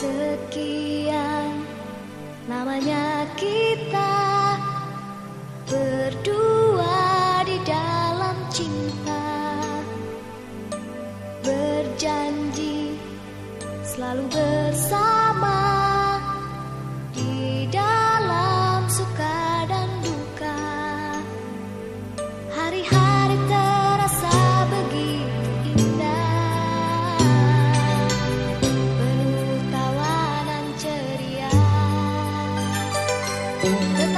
Sekian. Namanya kita berdua di dalam cinta. Berjanji selalu bersama Thank you.